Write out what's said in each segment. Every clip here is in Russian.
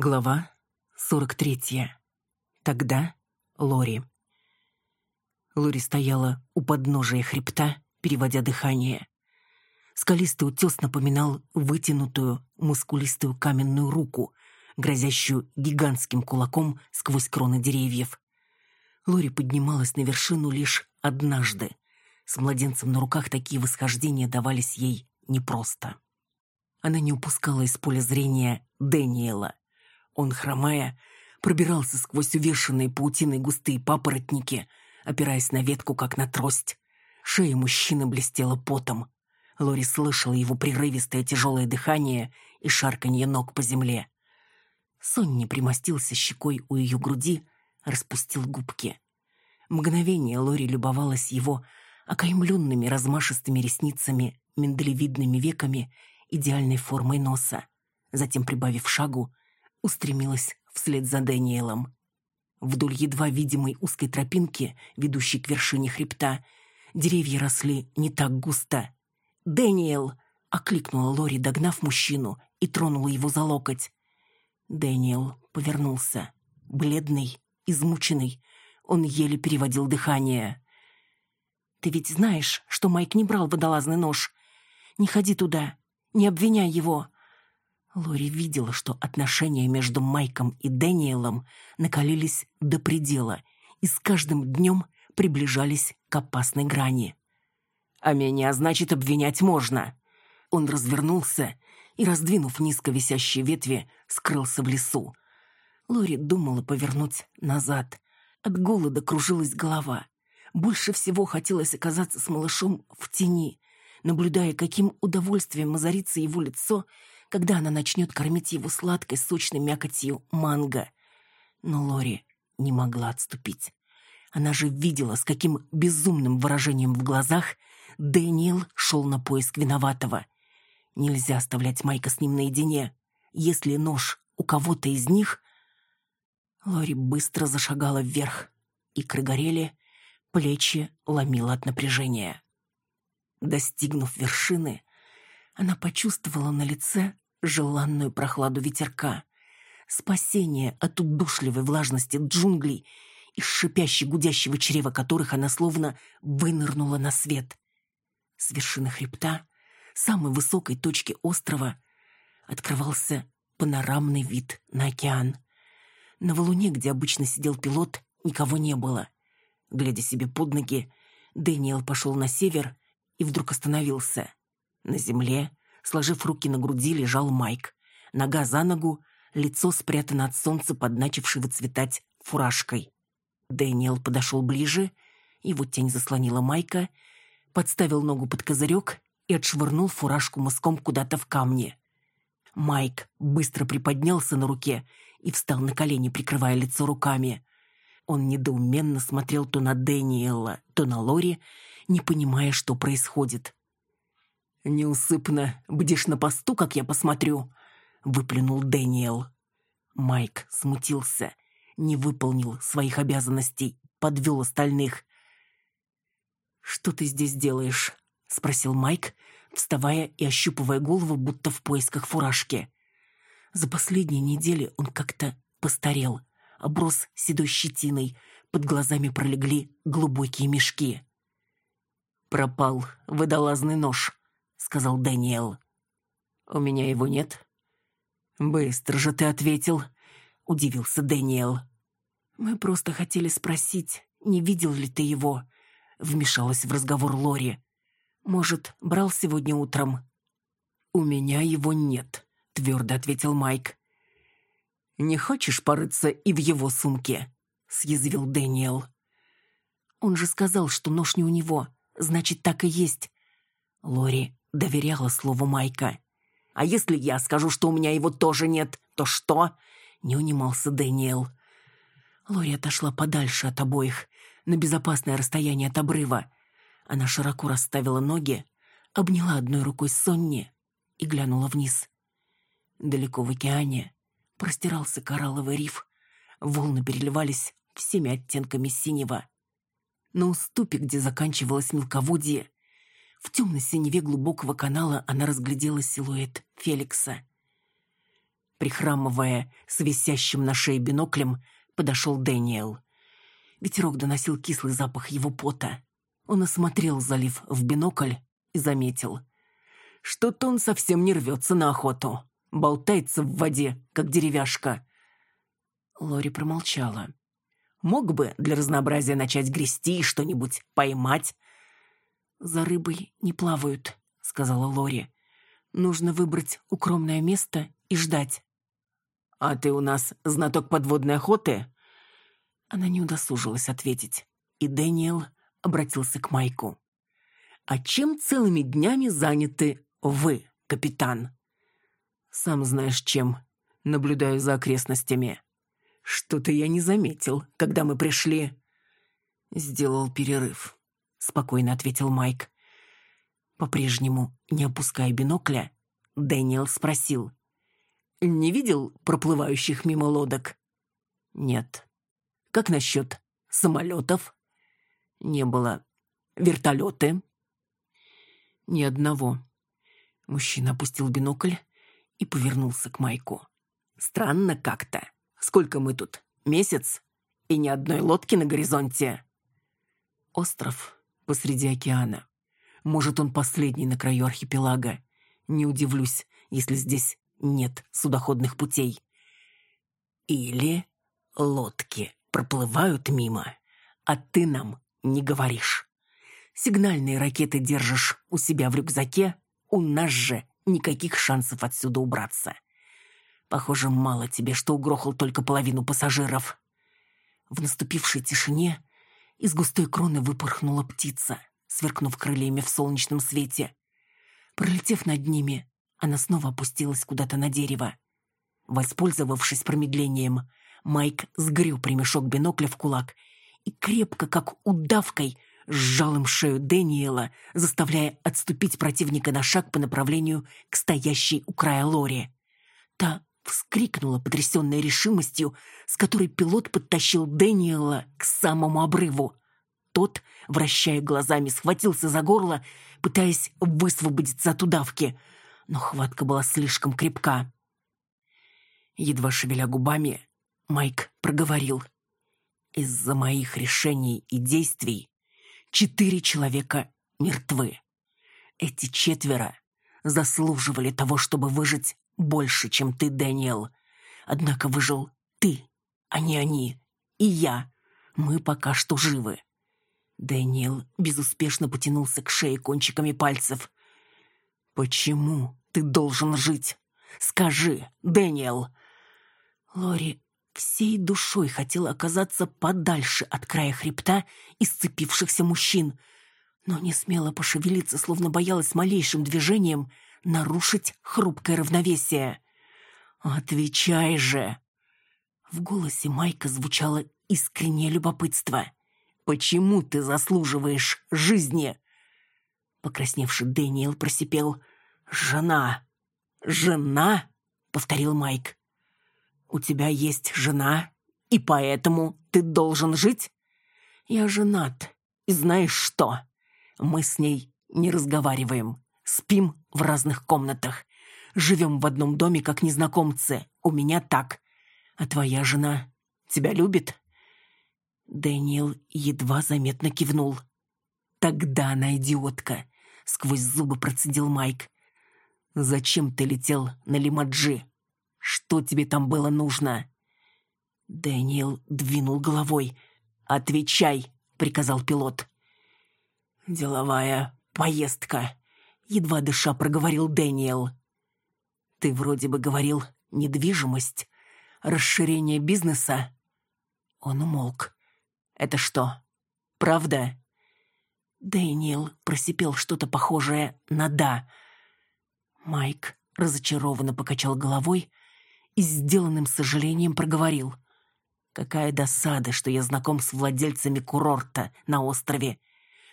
Глава 43. Тогда Лори. Лори стояла у подножия хребта, переводя дыхание. Скалистый утес напоминал вытянутую, мускулистую каменную руку, грозящую гигантским кулаком сквозь кроны деревьев. Лори поднималась на вершину лишь однажды. С младенцем на руках такие восхождения давались ей непросто. Она не упускала из поля зрения Дэниела. Он, хромая, пробирался сквозь увешанные паутиной густые папоротники, опираясь на ветку, как на трость. Шея мужчины блестела потом. Лори слышала его прерывистое тяжелое дыхание и шарканье ног по земле. Сонни примостился щекой у ее груди, распустил губки. Мгновение Лори любовалась его окаймленными размашистыми ресницами, миндалевидными веками, идеальной формой носа. Затем, прибавив шагу, устремилась вслед за Дэниелом. Вдоль едва видимой узкой тропинки, ведущей к вершине хребта, деревья росли не так густо. «Дэниел!» — окликнула Лори, догнав мужчину, и тронула его за локоть. Дэниел повернулся. Бледный, измученный, он еле переводил дыхание. «Ты ведь знаешь, что Майк не брал водолазный нож? Не ходи туда, не обвиняй его. Лори видела, что отношения между Майком и Дэниелом накалились до предела и с каждым днем приближались к опасной грани. «А меня, значит, обвинять можно!» Он развернулся и, раздвинув низко висящие ветви, скрылся в лесу. Лори думала повернуть назад. От голода кружилась голова. Больше всего хотелось оказаться с малышом в тени, наблюдая, каким удовольствием озарится его лицо — когда она начнет кормить его сладкой, сочной мякотью манго. Но Лори не могла отступить. Она же видела, с каким безумным выражением в глазах Дэниел шел на поиск виноватого. Нельзя оставлять Майка с ним наедине. Если нож у кого-то из них... Лори быстро зашагала вверх. Икры горели, плечи ломило от напряжения. Достигнув вершины, она почувствовала на лице желанную прохладу ветерка, спасение от удушливой влажности джунглей, из шипящей гудящего чрева которых она словно вынырнула на свет. С вершины хребта, самой высокой точки острова, открывался панорамный вид на океан. На валуне, где обычно сидел пилот, никого не было. Глядя себе под ноги, Дэниел пошел на север и вдруг остановился. На земле, сложив руки на груди, лежал Майк. Нога за ногу, лицо спрятано от солнца под начавшей выцветать фуражкой. Дэниел подошел ближе, его тень заслонила Майка, подставил ногу под козырек и отшвырнул фуражку мыском куда-то в камни. Майк быстро приподнялся на руке и встал на колени, прикрывая лицо руками. Он недоуменно смотрел то на Дэниела, то на Лори, не понимая, что происходит. «Неусыпно бдишь на посту, как я посмотрю», — выплюнул Дэниел. Майк смутился, не выполнил своих обязанностей, подвел остальных. «Что ты здесь делаешь?» — спросил Майк, вставая и ощупывая голову, будто в поисках фуражки. За последние недели он как-то постарел, оброс седой щетиной, под глазами пролегли глубокие мешки. «Пропал водолазный нож», сказал Дэниел. «У меня его нет». «Быстро же ты ответил», — удивился Дэниел. «Мы просто хотели спросить, не видел ли ты его?» — вмешалась в разговор Лори. «Может, брал сегодня утром?» «У меня его нет», — твердо ответил Майк. «Не хочешь порыться и в его сумке?» — съязвил Дэниел. «Он же сказал, что нож не у него. Значит, так и есть». Лори доверяла слову Майка. «А если я скажу, что у меня его тоже нет, то что?» Не унимался Дэниел. Лори отошла подальше от обоих, на безопасное расстояние от обрыва. Она широко расставила ноги, обняла одной рукой Сонни и глянула вниз. Далеко в океане простирался коралловый риф. Волны переливались всеми оттенками синего. На уступе, где заканчивалось мелководье, в темной синеве глубокого канала она разглядела силуэт Феликса. Прихрамывая с висящим на шее биноклем, подошел Дэниел. Ветерок доносил кислый запах его пота. Он осмотрел залив в бинокль и заметил. Что-то он совсем не рвется на охоту. Болтается в воде, как деревяшка. Лори промолчала. Мог бы для разнообразия начать грести и что-нибудь поймать. «За рыбой не плавают», — сказала Лори. «Нужно выбрать укромное место и ждать». «А ты у нас знаток подводной охоты?» Она не удосужилась ответить, и Дэниел обратился к Майку. «А чем целыми днями заняты вы, капитан?» «Сам знаешь чем. Наблюдаю за окрестностями». «Что-то я не заметил, когда мы пришли». «Сделал перерыв», — спокойно ответил Майк. По-прежнему, не опуская бинокля, Дэниел спросил. «Не видел проплывающих мимо лодок?» «Нет». «Как насчет самолетов?» «Не было. Вертолеты?» «Ни одного». Мужчина опустил бинокль и повернулся к Майку. «Странно как-то. Сколько мы тут? Месяц? И ни одной лодки на горизонте?» Остров посреди океана. Может, он последний на краю архипелага. Не удивлюсь, если здесь нет судоходных путей. Или лодки проплывают мимо, а ты нам не говоришь. Сигнальные ракеты держишь у себя в рюкзаке, у нас же никаких шансов отсюда убраться. Похоже, мало тебе, что угрохал только половину пассажиров. В наступившей тишине из густой кроны выпорхнула птица, сверкнув крыльями в солнечном свете. Пролетев над ними, она снова опустилась куда-то на дерево. Воспользовавшись промедлением, Майк сгреб ремешок бинокля в кулак и крепко, как удавкой, сжал им шею Дэниела, заставляя отступить противника на шаг по направлению к стоящей у края Лори. Та вскрикнула, потрясенная решимостью, с которой пилот подтащил Дэниела к самому обрыву. Тот, вращая глазами, схватился за горло, пытаясь высвободиться от удавки, но хватка была слишком крепка. Едва шевеля губами, Майк проговорил. «Из-за моих решений и действий четыре человека мертвы. Эти четверо заслуживали того, чтобы выжить больше, чем ты, Дэниел. Однако выжил ты, а не они. И я. Мы пока что живы. Дэниел безуспешно потянулся к шее кончиками пальцев. «Почему ты должен жить? Скажи, Дэниел!» Лори всей душой хотела оказаться подальше от края хребта и мужчин, но не смела пошевелиться, словно боялась малейшим движением нарушить хрупкое равновесие. «Отвечай же!» В голосе Майка звучало искреннее любопытство. «Почему ты заслуживаешь жизни?» Покрасневший Дэниел просипел. «Жена! Жена?» — повторил Майк. «У тебя есть жена, и поэтому ты должен жить?» «Я женат, и знаешь что? Мы с ней не разговариваем. Спим в разных комнатах. Живем в одном доме, как незнакомцы. У меня так. А твоя жена тебя любит?» Дэниел едва заметно кивнул. «Тогда она идиотка», — сквозь зубы процедил Майк. «Зачем ты летел на Лимаджи? Что тебе там было нужно?» Дэниел двинул головой. «Отвечай», — приказал пилот. «Деловая поездка», едва дыша проговорил Дэниел. Ты вроде бы говорил недвижимость, расширение бизнеса. Он умолк. Это что, правда? Дэниел просипел что-то похожее на «да». Майк разочарованно покачал головой и сделанным сожалением проговорил. «Какая досада, что я знаком с владельцами курорта на острове.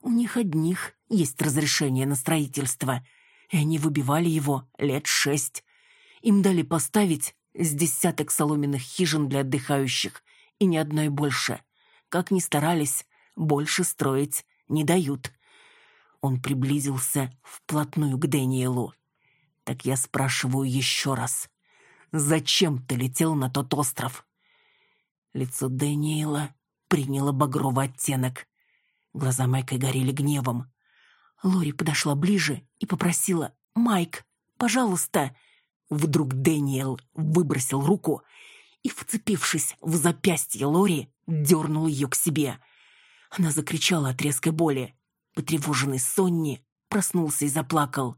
У них одних есть разрешение на строительство, и они выбивали его лет шесть. Им дали поставить с десяток соломенных хижин для отдыхающих, и ни одной больше. Как ни старались, больше строить не дают. Он приблизился вплотную к Дэниелу. Так я спрашиваю еще раз. Зачем ты летел на тот остров?» Лицо Дэниела приняло багровый оттенок. Глаза Майка горели гневом. Лори подошла ближе и попросила «Майк, пожалуйста!» Вдруг Дэниел выбросил руку и, вцепившись в запястье Лори, дернул ее к себе. Она закричала от резкой боли. Потревоженный Сонни проснулся и заплакал.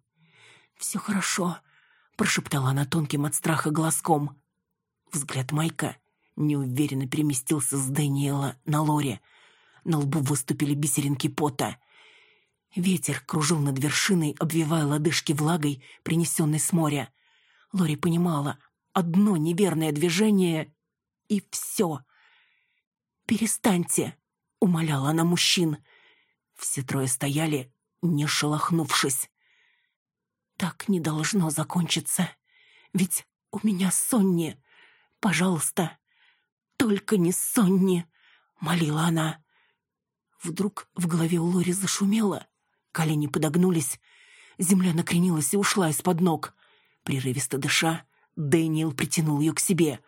«Все хорошо», — прошептала она тонким от страха глазком. Взгляд Майка неуверенно переместился с Дэниела на Лори. На лбу выступили бисеринки пота. Ветер кружил над вершиной, обвивая лодыжки влагой, принесенной с моря. Лори понимала, одно неверное движение — и все. «Перестаньте!» — умоляла она мужчин. Все трое стояли, не шелохнувшись. «Так не должно закончиться. Ведь у меня Сонни. Пожалуйста, только не Сонни!» — молила она. Вдруг в голове у Лори зашумело. Колени подогнулись. Земля накренилась и ушла из-под ног. Прерывисто дыша, Дэниел притянул ее к себе.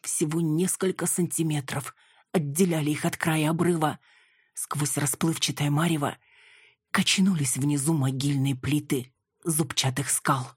Всего несколько сантиметров отделяли их от края обрыва. Сквозь расплывчатое марево качнулись внизу могильные плиты зубчатых скал.